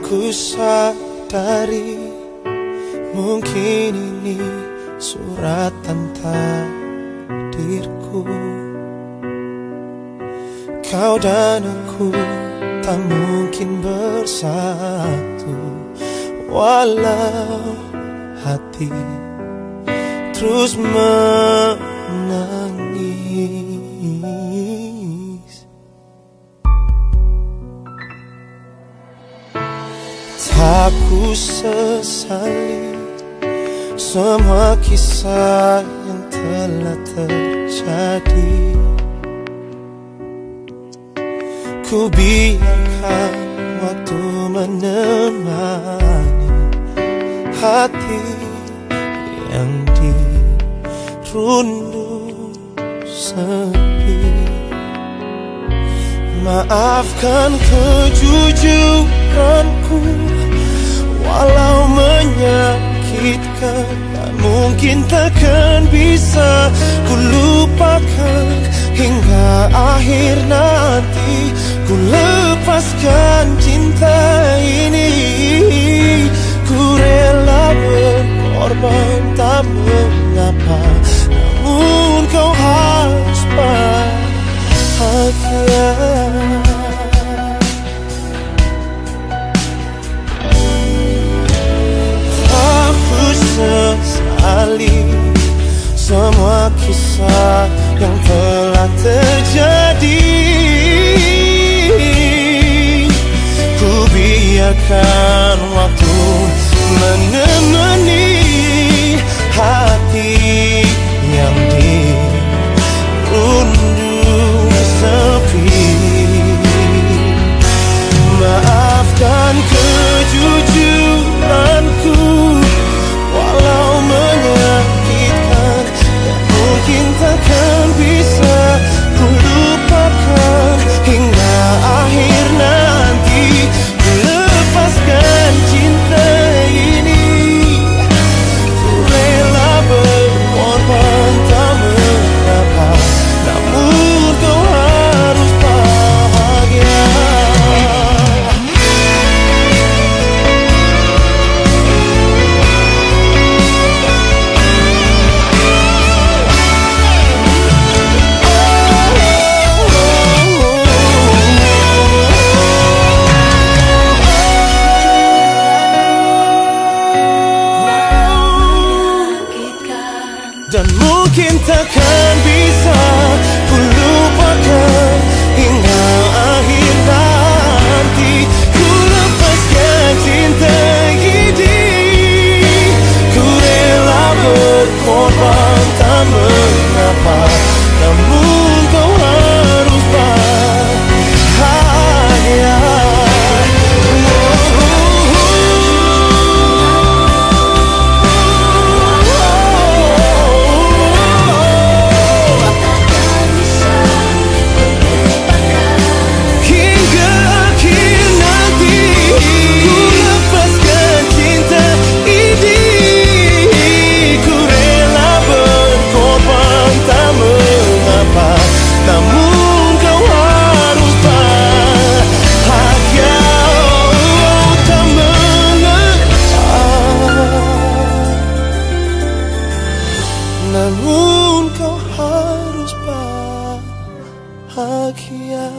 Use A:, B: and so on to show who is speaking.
A: ku sadari Mungkin ini suratan takdirku. Kau dan aku tak mungkin bersatu Walau hati terus menangis Tak ku sesali semua kisah yang telah terjadi. Ku biarkan waktu menemani hati yang dirundung sepi. Maafkan kejujuranku takkan bisa Ku lupakan hingga akhir nanti. Ku lepaskan cinta ini sesali semua kisah yang telah Dan mungkin takkan bisa 아기야.